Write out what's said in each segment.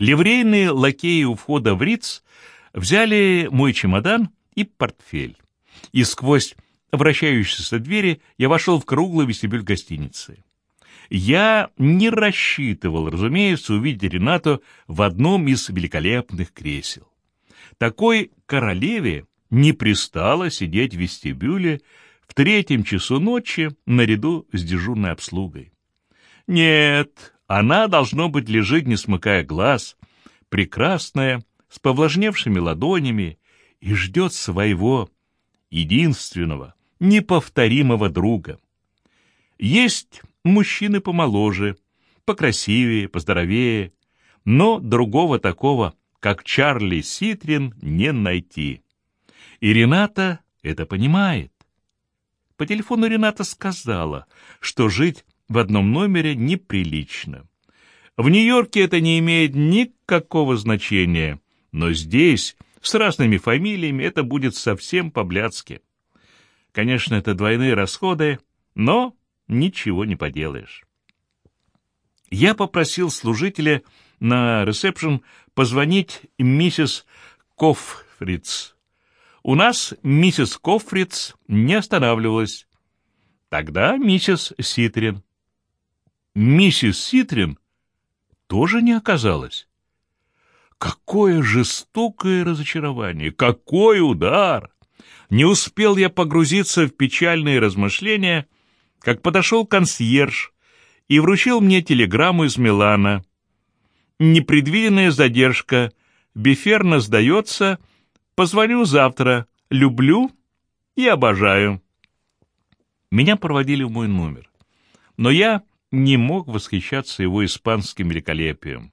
Ливрейные лакеи у входа в Риц взяли мой чемодан и портфель. И сквозь вращающиеся двери я вошел в круглый вестибюль гостиницы. Я не рассчитывал, разумеется, увидеть Ренату в одном из великолепных кресел. Такой королеве не пристало сидеть в вестибюле в третьем часу ночи наряду с дежурной обслугой. Нет, она, должно быть, лежит, не смыкая глаз, прекрасная, с повлажневшими ладонями, и ждет своего единственного, неповторимого друга. Есть мужчины помоложе, покрасивее, поздоровее, но другого такого, как Чарли Ситрин, не найти. И Рената это понимает. По телефону Рената сказала, что жить в одном номере неприлично. В Нью-Йорке это не имеет никакого значения, но здесь, с разными фамилиями, это будет совсем по-блядски. Конечно, это двойные расходы, но ничего не поделаешь. Я попросил служителя на ресепшн позвонить миссис Кофриц. У нас миссис Кофриц не останавливалась. Тогда миссис Ситрин. Миссис Ситрин тоже не оказалось. Какое жестокое разочарование! Какой удар! Не успел я погрузиться в печальные размышления, как подошел консьерж и вручил мне телеграмму из Милана. Непредвиденная задержка. Биферно сдается. Позвоню завтра. Люблю и обожаю. Меня проводили в мой номер. Но я не мог восхищаться его испанским великолепием.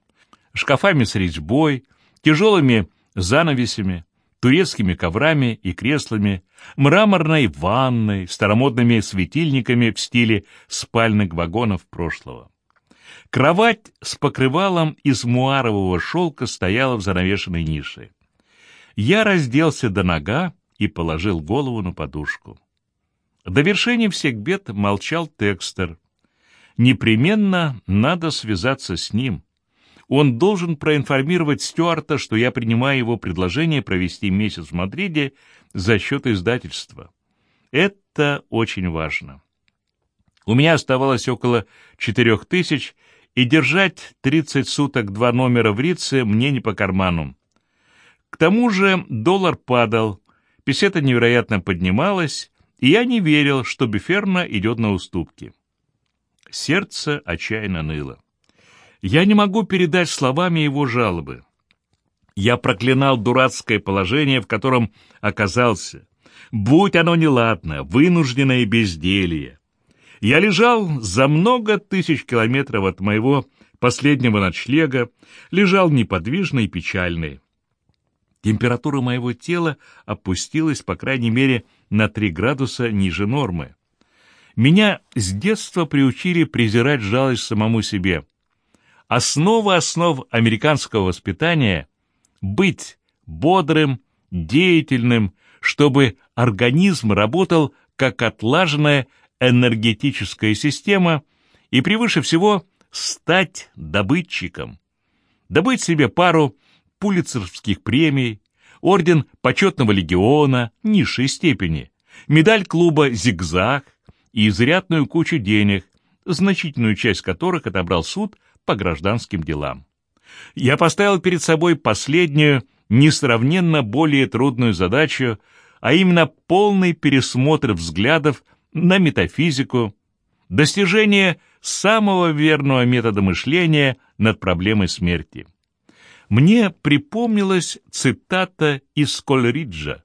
Шкафами с резьбой, тяжелыми занавесями, турецкими коврами и креслами, мраморной ванной, старомодными светильниками в стиле спальных вагонов прошлого. Кровать с покрывалом из муарового шелка стояла в занавешенной нише. Я разделся до нога и положил голову на подушку. До вершения всех бед молчал Текстер, Непременно надо связаться с ним. Он должен проинформировать Стюарта, что я принимаю его предложение провести месяц в Мадриде за счет издательства. Это очень важно. У меня оставалось около четырех тысяч, и держать тридцать суток два номера в Рице мне не по карману. К тому же доллар падал, песета невероятно поднималась, и я не верил, что Беферна идет на уступки. Сердце отчаянно ныло. Я не могу передать словами его жалобы. Я проклинал дурацкое положение, в котором оказался. Будь оно неладно, вынужденное безделье. Я лежал за много тысяч километров от моего последнего ночлега, лежал неподвижный и печальный. Температура моего тела опустилась, по крайней мере, на три градуса ниже нормы. Меня с детства приучили презирать жалость самому себе. Основа основ американского воспитания — быть бодрым, деятельным, чтобы организм работал как отлаженная энергетическая система и превыше всего стать добытчиком. Добыть себе пару пулицерских премий, орден почетного легиона низшей степени, медаль клуба «Зигзаг», и изрядную кучу денег, значительную часть которых отобрал суд по гражданским делам. Я поставил перед собой последнюю, несравненно более трудную задачу, а именно полный пересмотр взглядов на метафизику, достижение самого верного метода мышления над проблемой смерти. Мне припомнилась цитата из Кольриджа,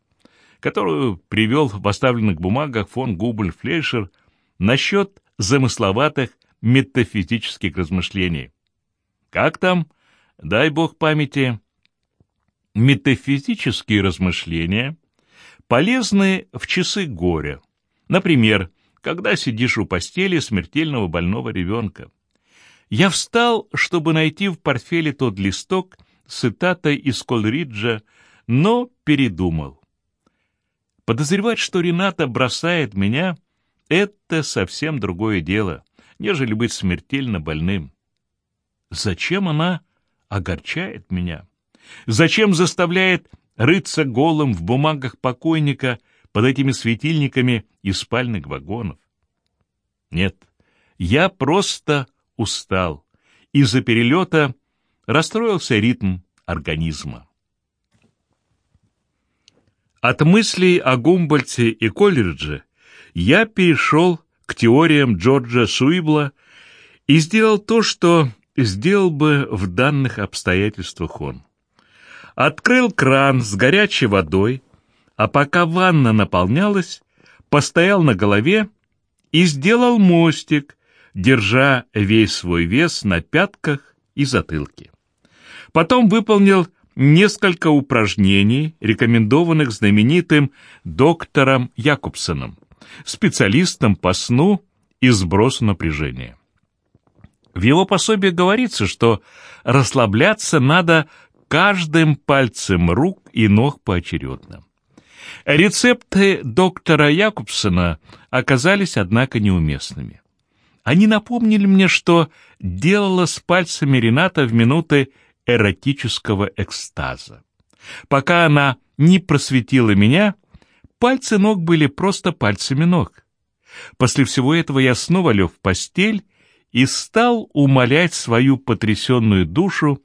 которую привел в оставленных бумагах фон Губль-Флейшер насчет замысловатых метафизических размышлений. Как там? Дай бог памяти. Метафизические размышления полезны в часы горя. Например, когда сидишь у постели смертельного больного ребенка. Я встал, чтобы найти в портфеле тот листок с цитатой из Колриджа, но передумал. Подозревать, что Рената бросает меня, это совсем другое дело, нежели быть смертельно больным. Зачем она огорчает меня? Зачем заставляет рыться голым в бумагах покойника под этими светильниками из спальных вагонов? Нет, я просто устал. Из-за перелета расстроился ритм организма. От мыслей о Гумбольце и Колледже я перешел к теориям Джорджа Суибла и сделал то, что сделал бы в данных обстоятельствах он. Открыл кран с горячей водой, а пока ванна наполнялась, постоял на голове и сделал мостик, держа весь свой вес на пятках и затылке. Потом выполнил несколько упражнений, рекомендованных знаменитым доктором Якобсоном, специалистом по сну и сбросу напряжения. В его пособии говорится, что расслабляться надо каждым пальцем рук и ног поочередно. Рецепты доктора Якобсона оказались, однако, неуместными. Они напомнили мне, что делала с пальцами Рената в минуты эротического экстаза. Пока она не просветила меня, пальцы ног были просто пальцами ног. После всего этого я снова лег в постель и стал умолять свою потрясенную душу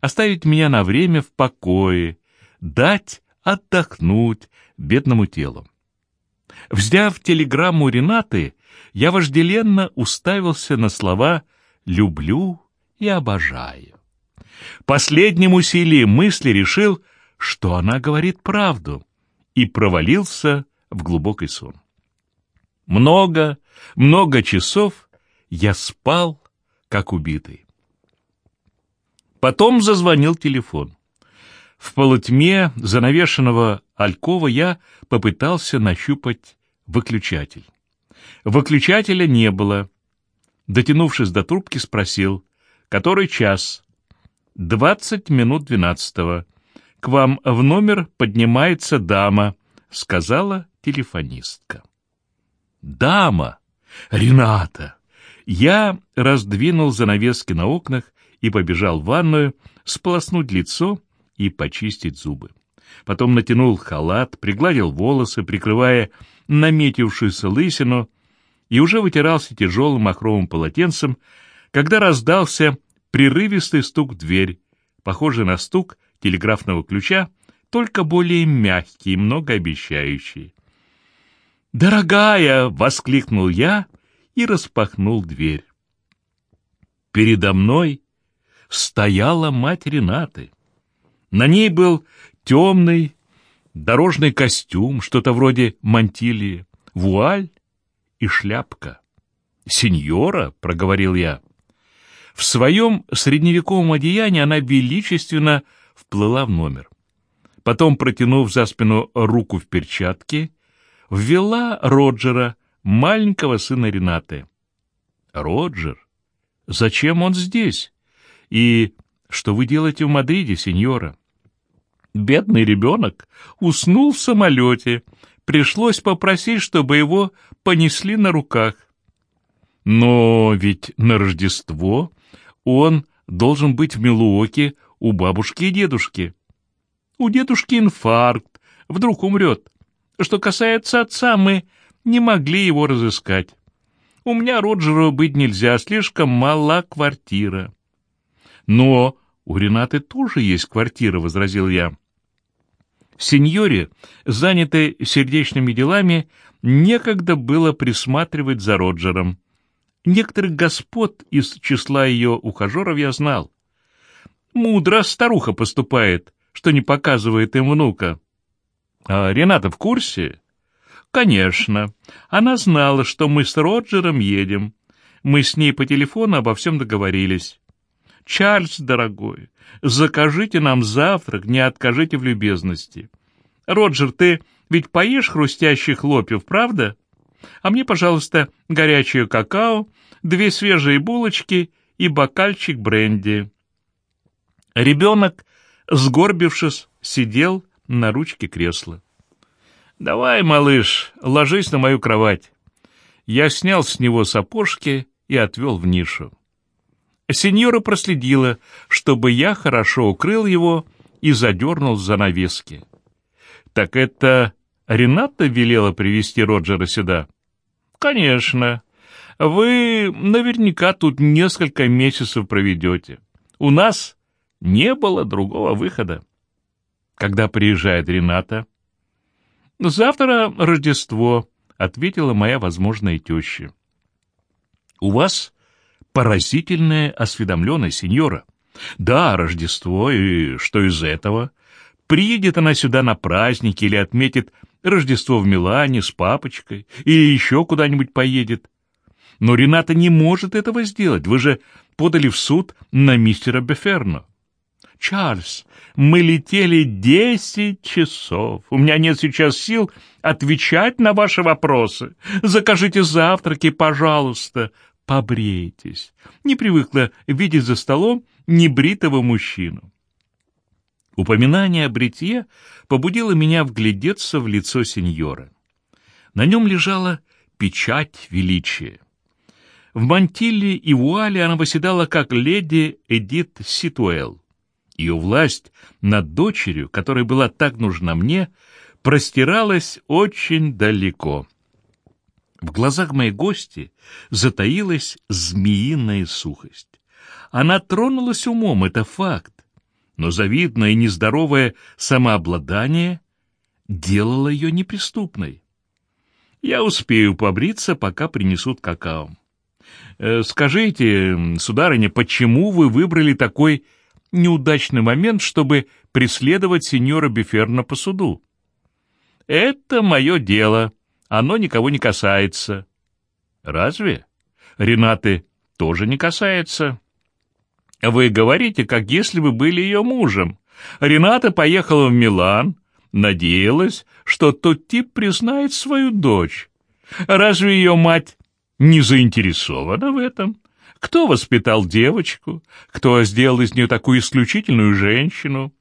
оставить меня на время в покое, дать отдохнуть бедному телу. Взяв телеграмму Ренаты, я вожделенно уставился на слова «люблю» и «обожаю». Последним усилием мысли решил, что она говорит правду, и провалился в глубокий сон. Много, много часов я спал, как убитый. Потом зазвонил телефон. В полутьме занавешенного алькова я попытался нащупать выключатель. Выключателя не было. Дотянувшись до трубки, спросил, который час? «Двадцать минут двенадцатого. К вам в номер поднимается дама», — сказала телефонистка. «Дама! Рената!» Я раздвинул занавески на окнах и побежал в ванную сполоснуть лицо и почистить зубы. Потом натянул халат, пригладил волосы, прикрывая наметившуюся лысину, и уже вытирался тяжелым махровым полотенцем, когда раздался прерывистый стук в дверь, похожий на стук телеграфного ключа, только более мягкий и многообещающий. «Дорогая!» — воскликнул я и распахнул дверь. Передо мной стояла мать Ренаты. На ней был темный дорожный костюм, что-то вроде мантилии, вуаль и шляпка. «Сеньора», — проговорил я. В своем средневековом одеянии она величественно вплыла в номер. Потом, протянув за спину руку в перчатке, ввела Роджера, маленького сына Ренаты. «Роджер? Зачем он здесь? И что вы делаете в Мадриде, сеньора?» Бедный ребенок уснул в самолете. Пришлось попросить, чтобы его понесли на руках. Но ведь на Рождество он должен быть в Милуоке у бабушки и дедушки. У дедушки инфаркт, вдруг умрет. Что касается отца, мы не могли его разыскать. У меня Роджеру быть нельзя, слишком мала квартира. Но у Ренаты тоже есть квартира, — возразил я. Сеньоре, занятой сердечными делами, некогда было присматривать за Роджером. Некоторых господ из числа ее ухажеров я знал. Мудро старуха поступает, что не показывает им внука. А Рената в курсе? Конечно. Она знала, что мы с Роджером едем. Мы с ней по телефону обо всем договорились. Чарльз, дорогой, закажите нам завтрак, не откажите в любезности. Роджер, ты ведь поешь хрустящих хлопьев, правда? А мне, пожалуйста, горячее какао, две свежие булочки и бокальчик бренди. Ребенок, сгорбившись, сидел на ручке кресла. «Давай, малыш, ложись на мою кровать». Я снял с него сапожки и отвел в нишу. Сеньора проследила, чтобы я хорошо укрыл его и задернул занавески. «Так это Рената велела привести Роджера сюда?» «Конечно. Вы наверняка тут несколько месяцев проведете. У нас не было другого выхода». «Когда приезжает Рената?» «Завтра Рождество», — ответила моя возможная теща. «У вас поразительная осведомленность, сеньора. Да, Рождество, и что из этого? Приедет она сюда на праздники или отметит Рождество в Милане с папочкой, или еще куда-нибудь поедет. Но Рената не может этого сделать. Вы же подали в суд на мистера Беферно. Чарльз, мы летели десять часов. У меня нет сейчас сил отвечать на ваши вопросы. Закажите завтраки, пожалуйста побрейтесь. Не привыкла видеть за столом небритого мужчину. Упоминание о бритье побудило меня вглядеться в лицо сеньора. На нем лежала печать величия. В мантилле и вуале она восседала как леди Эдит Ситуэл. Ее власть над дочерью, которая была так нужна мне, простиралась очень далеко. В глазах моей гости затаилась змеиная сухость. Она тронулась умом, это факт, но завидное и нездоровое самообладание делало ее неприступной. Я успею побриться, пока принесут какао. Э, скажите, сударыня, почему вы выбрали такой неудачный момент, чтобы преследовать сеньора Беферна по суду? Это мое дело, оно никого не касается. Разве? Ренаты тоже не касается. Вы говорите, как если бы были ее мужем. Рената поехала в Милан, надеялась, что тот тип признает свою дочь. Разве ее мать не заинтересована в этом? Кто воспитал девочку? Кто сделал из нее такую исключительную женщину?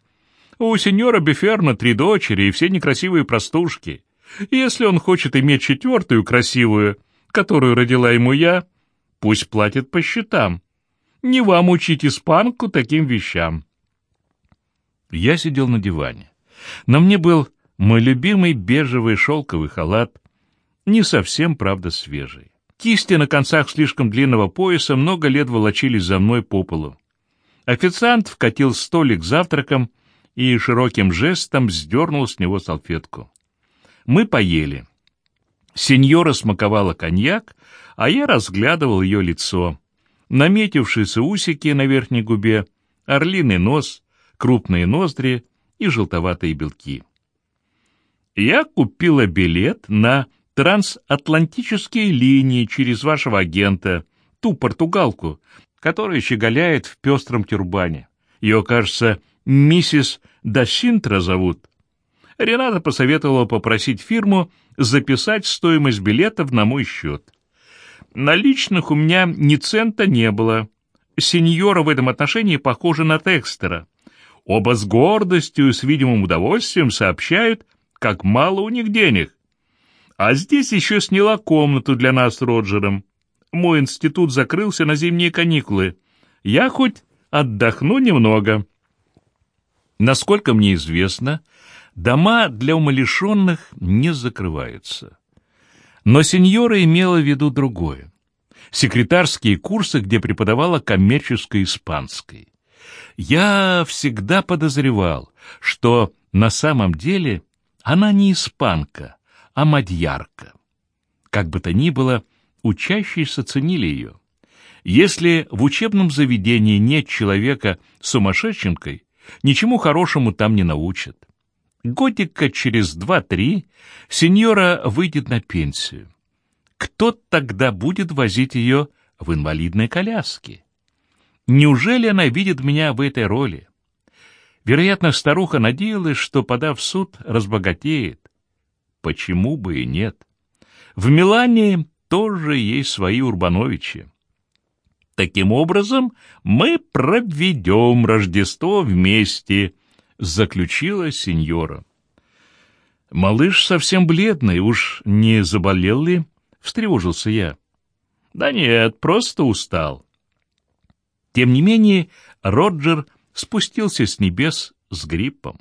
У сеньора Беферна три дочери и все некрасивые простушки. Если он хочет иметь четвертую красивую, которую родила ему я, пусть платит по счетам. Не вам учить испанку таким вещам. Я сидел на диване. На мне был мой любимый бежевый шелковый халат, не совсем, правда, свежий. Кисти на концах слишком длинного пояса много лет волочились за мной по полу. Официант вкатил столик завтраком и широким жестом сдернул с него салфетку. Мы поели. Сеньора смаковала коньяк, а я разглядывал ее лицо. Наметившиеся усики на верхней губе, орлиный нос, крупные ноздри и желтоватые белки. Я купила билет на трансатлантические линии через вашего агента, ту португалку, которая щеголяет в пестром тюрбане. Ее, кажется, миссис Дасинтра зовут. Рената посоветовала попросить фирму записать стоимость билетов на мой счет. Наличных у меня ни цента не было. Сеньора в этом отношении похожа на Текстера. Оба с гордостью и с видимым удовольствием сообщают, как мало у них денег. А здесь еще сняла комнату для нас с Роджером. Мой институт закрылся на зимние каникулы. Я хоть отдохну немного. Насколько мне известно, Дома для умалишенных не закрываются. Но сеньора имела в виду другое. Секретарские курсы, где преподавала коммерческой испанской. Я всегда подозревал, что на самом деле она не испанка, а мадьярка. Как бы то ни было, учащиеся ценили ее. Если в учебном заведении нет человека с сумасшедшенкой, ничему хорошему там не научат. Годика через два-три сеньора выйдет на пенсию. Кто тогда будет возить ее в инвалидной коляске? Неужели она видит меня в этой роли? Вероятно, старуха надеялась, что, подав в суд, разбогатеет. Почему бы и нет? В Милане тоже есть свои Урбановичи. Таким образом, мы проведем Рождество вместе, заключила сеньора. Малыш совсем бледный, уж не заболел ли? Встревожился я. Да нет, просто устал. Тем не менее, Роджер спустился с небес с гриппом.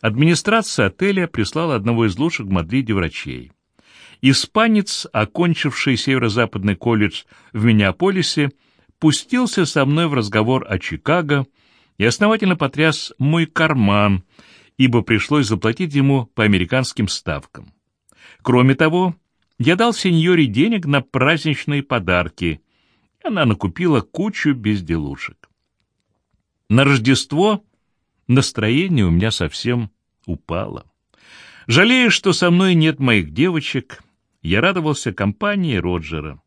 Администрация отеля прислала одного из лучших в Мадриде врачей. Испанец, окончивший северо-западный колледж в Миннеаполисе, пустился со мной в разговор о Чикаго и основательно потряс мой карман, ибо пришлось заплатить ему по американским ставкам. Кроме того, я дал сеньоре денег на праздничные подарки. Она накупила кучу безделушек. На Рождество настроение у меня совсем упало. Жалею, что со мной нет моих девочек, я радовался компании Роджера.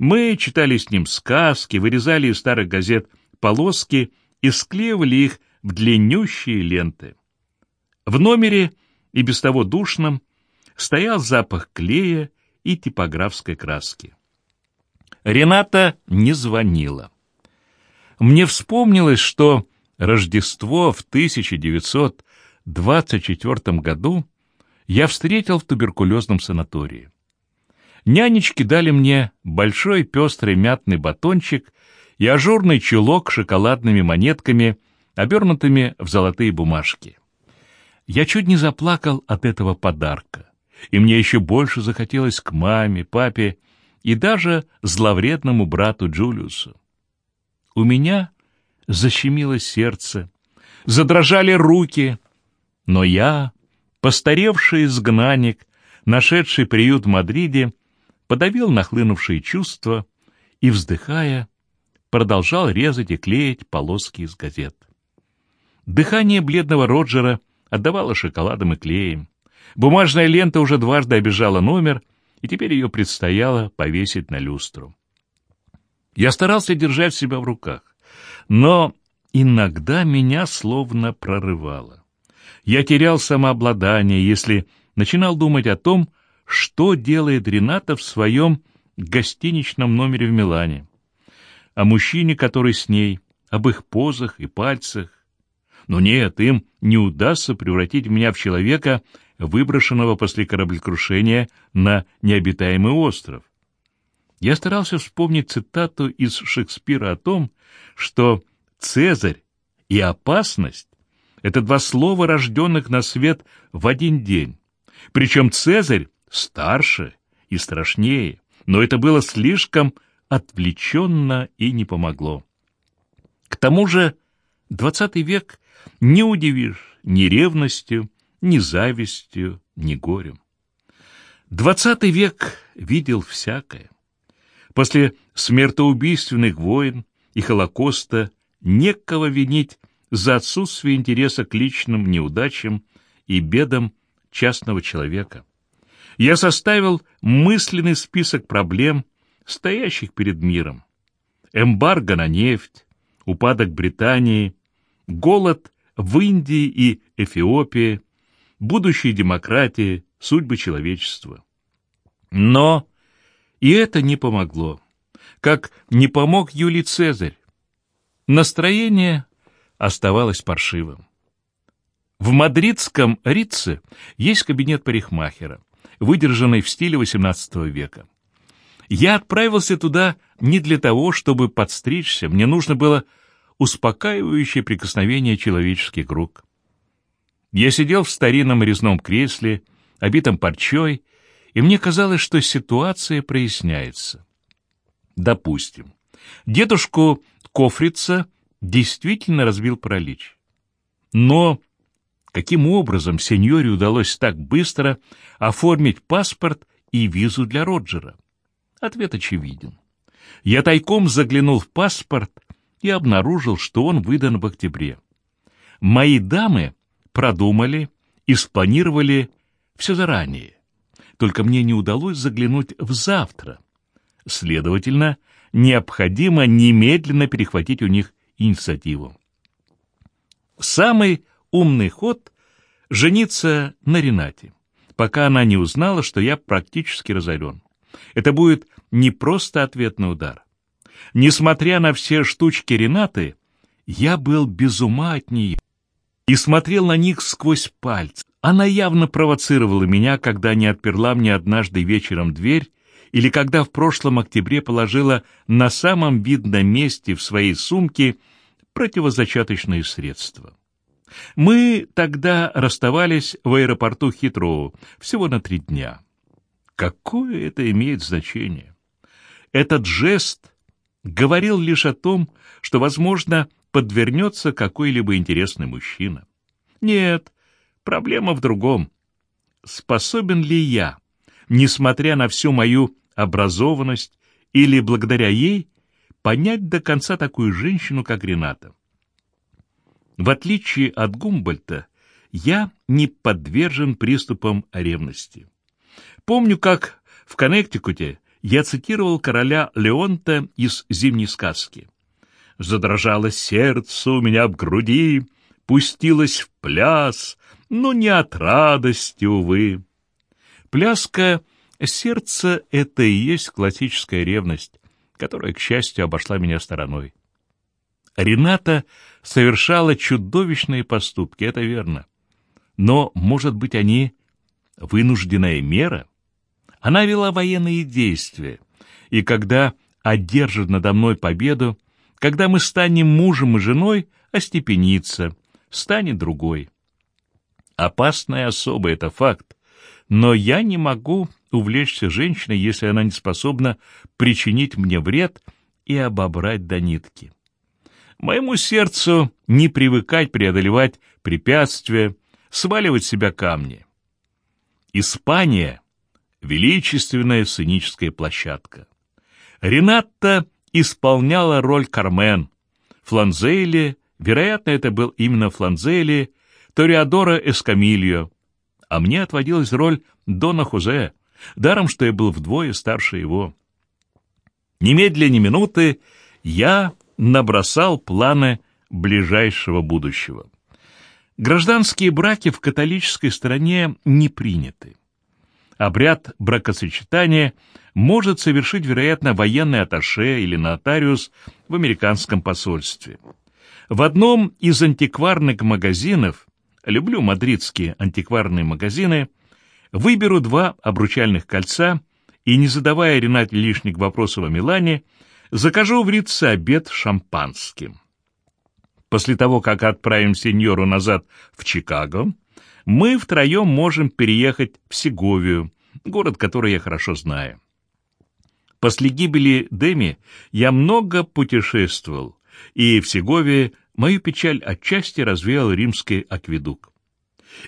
Мы читали с ним сказки, вырезали из старых газет полоски и склеивали их в длиннющие ленты. В номере, и без того душном, стоял запах клея и типографской краски. Рената не звонила. Мне вспомнилось, что Рождество в 1924 году я встретил в туберкулезном санатории. Нянечки дали мне большой пестрый мятный батончик и ажурный чулок с шоколадными монетками, обернутыми в золотые бумажки. Я чуть не заплакал от этого подарка, и мне еще больше захотелось к маме, папе и даже зловредному брату Джулиусу. У меня защемило сердце, задрожали руки, но я, постаревший изгнанник, нашедший приют в Мадриде, подавил нахлынувшие чувства и, вздыхая, продолжал резать и клеить полоски из газет. Дыхание бледного Роджера отдавало шоколадом и клеем. Бумажная лента уже дважды обижала номер, и теперь ее предстояло повесить на люстру. Я старался держать себя в руках. Но иногда меня словно прорывало. Я терял самообладание, если начинал думать о том, что делает Рената в своем гостиничном номере в Милане, о мужчине, который с ней, об их позах и пальцах. Но нет, им не удастся превратить меня в человека, выброшенного после кораблекрушения на необитаемый остров. Я старался вспомнить цитату из Шекспира о том, что Цезарь и опасность — это два слова, рожденных на свет в один день. Причем Цезарь старше и страшнее, но это было слишком отвлеченно и не помогло. К тому же двадцатый век не удивишь ни ревностью, ни завистью, ни горем. Двадцатый век видел всякое. После смертоубийственных войн и Холокоста некого винить за отсутствие интереса к личным неудачам и бедам частного человека. Я составил мысленный список проблем, стоящих перед миром. Эмбарго на нефть, упадок Британии, голод в Индии и Эфиопии, будущее демократии, судьбы человечества. Но и это не помогло, как не помог Юлий Цезарь. Настроение оставалось паршивым. В мадридском Рице есть кабинет парикмахера, выдержанный в стиле XVIII века. Я отправился туда не для того, чтобы подстричься, мне нужно было успокаивающее прикосновение человеческих рук. Я сидел в старинном резном кресле, обитом парчой, и мне казалось, что ситуация проясняется. Допустим, дедушку Кофрица действительно разбил паралич. Но каким образом сеньоре удалось так быстро оформить паспорт и визу для Роджера? Ответ очевиден. Я тайком заглянул в паспорт и обнаружил, что он выдан в октябре. Мои дамы продумали и спланировали все заранее только мне не удалось заглянуть в завтра. Следовательно, необходимо немедленно перехватить у них инициативу. Самый умный ход — жениться на Ренате, пока она не узнала, что я практически разорен. Это будет не просто ответный удар. Несмотря на все штучки Ренаты, я был без ума от нее и смотрел на них сквозь пальцы. Она явно провоцировала меня, когда не отперла мне однажды вечером дверь или когда в прошлом октябре положила на самом видном месте в своей сумке противозачаточные средства. Мы тогда расставались в аэропорту Хитроу всего на три дня. Какое это имеет значение? Этот жест говорил лишь о том, что, возможно, подвернется какой-либо интересный мужчина. Нет, проблема в другом. Способен ли я, несмотря на всю мою образованность или благодаря ей, понять до конца такую женщину, как Рената? В отличие от Гумбольта, я не подвержен приступам ревности. Помню, как в Коннектикуте я цитировал короля Леонта из «Зимней сказки». «Задрожало сердце у меня в груди, пустилось в пляс, но не от радости, увы». Пляска сердца — это и есть классическая ревность, которая, к счастью, обошла меня стороной. Рената совершала чудовищные поступки, это верно. Но, может быть, они вынужденная мера? Она вела военные действия, и когда одержит надо мной победу, когда мы станем мужем и женой, остепенится, станет другой. Опасная особа — это факт, но я не могу увлечься женщиной, если она не способна причинить мне вред и обобрать до нитки. Моему сердцу не привыкать преодолевать препятствия, сваливать себя камни. Испания величественная сценическая площадка. Ренатта исполняла роль Кармен. Фланзели, вероятно, это был именно Фланзели, Ториадора Эскамильо, а мне отводилась роль Дона Хузе, даром, что я был вдвое старше его. Немедленно минуты я набросал планы ближайшего будущего. Гражданские браки в католической стране не приняты обряд бракосочетания может совершить, вероятно, военный атташе или нотариус в американском посольстве. В одном из антикварных магазинов, люблю мадридские антикварные магазины, выберу два обручальных кольца и, не задавая Ренате лишних вопросов о Милане, закажу в Рице обед шампанским. После того, как отправим сеньору назад в Чикаго, мы втроем можем переехать в Сеговию, город, который я хорошо знаю. После гибели Деми я много путешествовал, и в Сеговии мою печаль отчасти развеял римский акведук.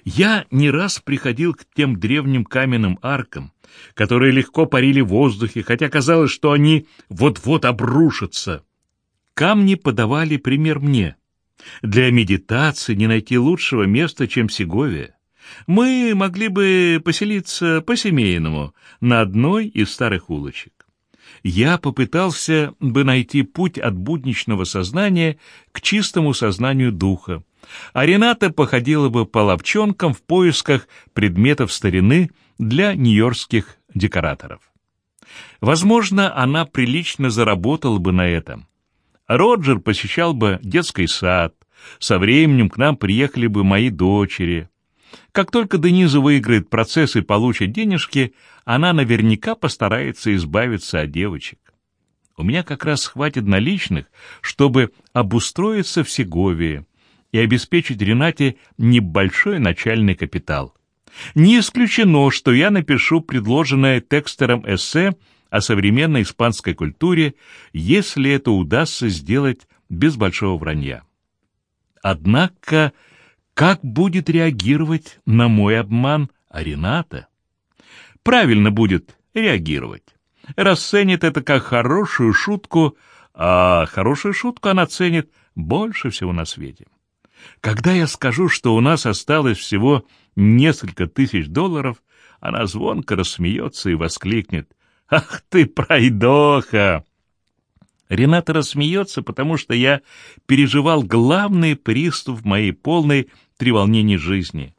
Я не раз приходил к тем древним каменным аркам, которые легко парили в воздухе, хотя казалось, что они вот-вот обрушатся. Камни подавали пример мне — для медитации не найти лучшего места, чем Сеговия. Мы могли бы поселиться по-семейному на одной из старых улочек. Я попытался бы найти путь от будничного сознания к чистому сознанию духа, а Рената походила бы по ловчонкам в поисках предметов старины для нью-йоркских декораторов. Возможно, она прилично заработала бы на этом, Роджер посещал бы детский сад, со временем к нам приехали бы мои дочери. Как только Дениза выиграет процесс и получит денежки, она наверняка постарается избавиться от девочек. У меня как раз хватит наличных, чтобы обустроиться в Сеговии и обеспечить Ренате небольшой начальный капитал. Не исключено, что я напишу предложенное текстером эссе о современной испанской культуре, если это удастся сделать без большого вранья. Однако, как будет реагировать на мой обман Арената? Правильно будет реагировать. Расценит это как хорошую шутку, а хорошую шутку она ценит больше всего на свете. Когда я скажу, что у нас осталось всего несколько тысяч долларов, она звонко рассмеется и воскликнет — «Ах ты, пройдоха!» Рената рассмеется, потому что я переживал главный приступ моей полной треволнений жизни.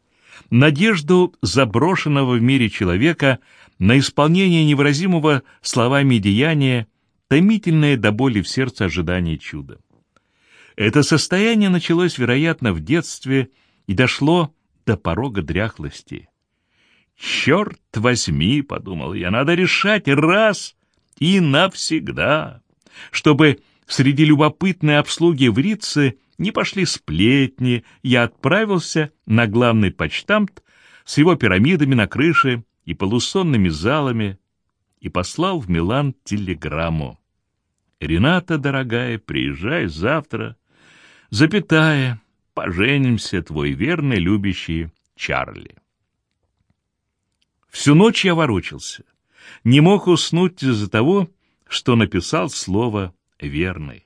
Надежду заброшенного в мире человека на исполнение невыразимого словами деяния, томительное до боли в сердце ожидание чуда. Это состояние началось, вероятно, в детстве и дошло до порога дряхлости. «Черт возьми!» — подумал я, — «надо решать раз и навсегда, чтобы среди любопытной обслуги в Рице не пошли сплетни, я отправился на главный почтамт с его пирамидами на крыше и полусонными залами и послал в Милан телеграмму. «Рената, дорогая, приезжай завтра. Запятая, поженимся, твой верный, любящий Чарли». Всю ночь я ворочался. Не мог уснуть из-за того, что написал слово «верный».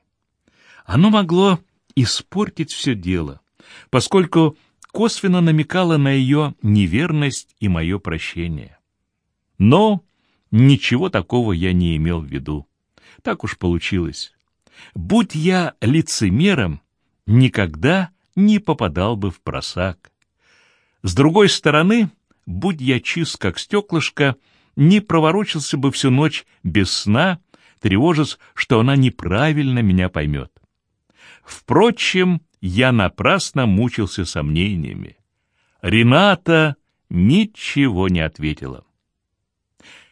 Оно могло испортить все дело, поскольку косвенно намекало на ее неверность и мое прощение. Но ничего такого я не имел в виду. Так уж получилось. Будь я лицемером, никогда не попадал бы в просак. С другой стороны, будь я чист, как стеклышко, не проворочился бы всю ночь без сна, тревожась, что она неправильно меня поймет. Впрочем, я напрасно мучился сомнениями. Рената ничего не ответила.